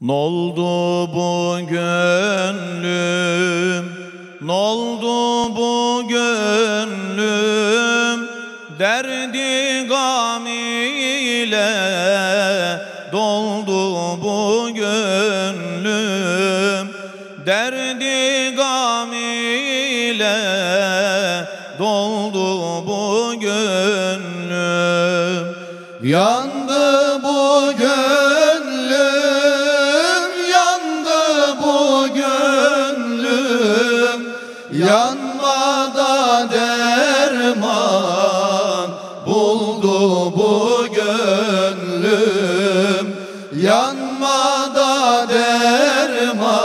Noldu bu gönlüm, noldu bu gönlüm, derdi gam ile doldu bu gönlüm, derdi gam ile doldu bu gönlüm. Yandı bu gönlüm, Yanmada derman buldu bu gönlüm. Yanmada derman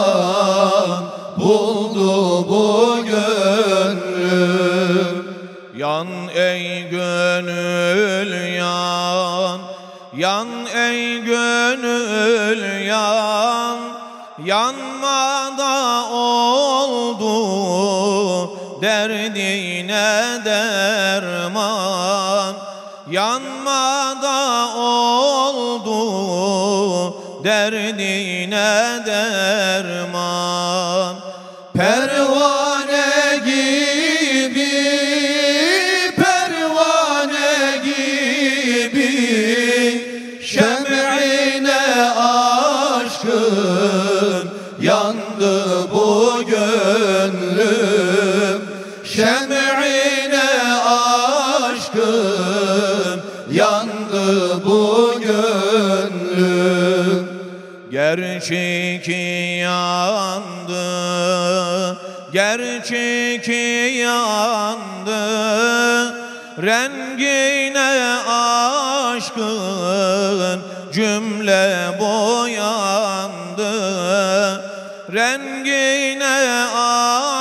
buldu bu gönlüm. Yan ey gönül yan Yan ey gönül yan. Yanmada Derdine derman Yanmada oldu. Derdine derman Pervane gibi, pervane gibi. Şem'ine aşkın yandı bu gönlüm Şem'ine aşkın yandı bu gönlüm. Gerçek yandı, gerçek yandı. Rengine aşkın cümle boyandı. Rengine aşkın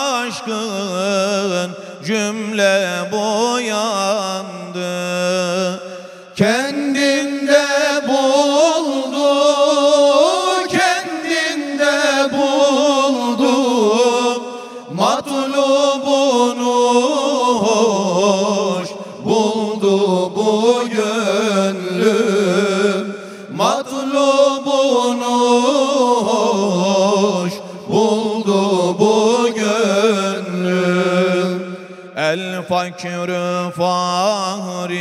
cümle boyandı. Kendinde buldu, kendinde buldu. Matlubunu hoş buldu bu gönlüm. Matlubunu fakir fahri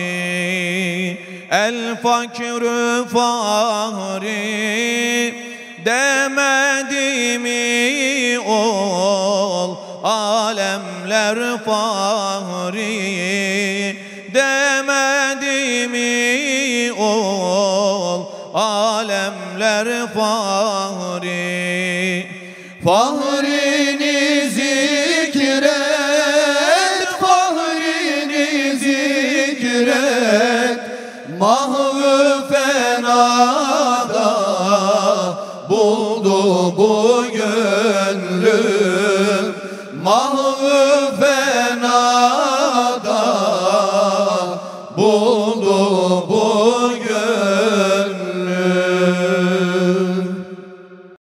El fakir fahri Demedi mi ol Alemler fahri? Demedi mi ol Alemler fahri? Fahrini mahvı fenada buldu bu gönlüm. Mahvı fenada buldu bu